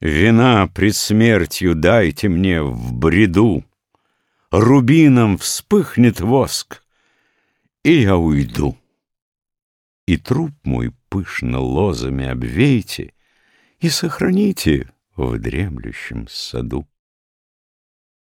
Вина пред смертью дайте мне в бреду, Рубином вспыхнет воск, и я уйду. И труп мой пышно лозами обвейте И сохраните в дремлющем саду.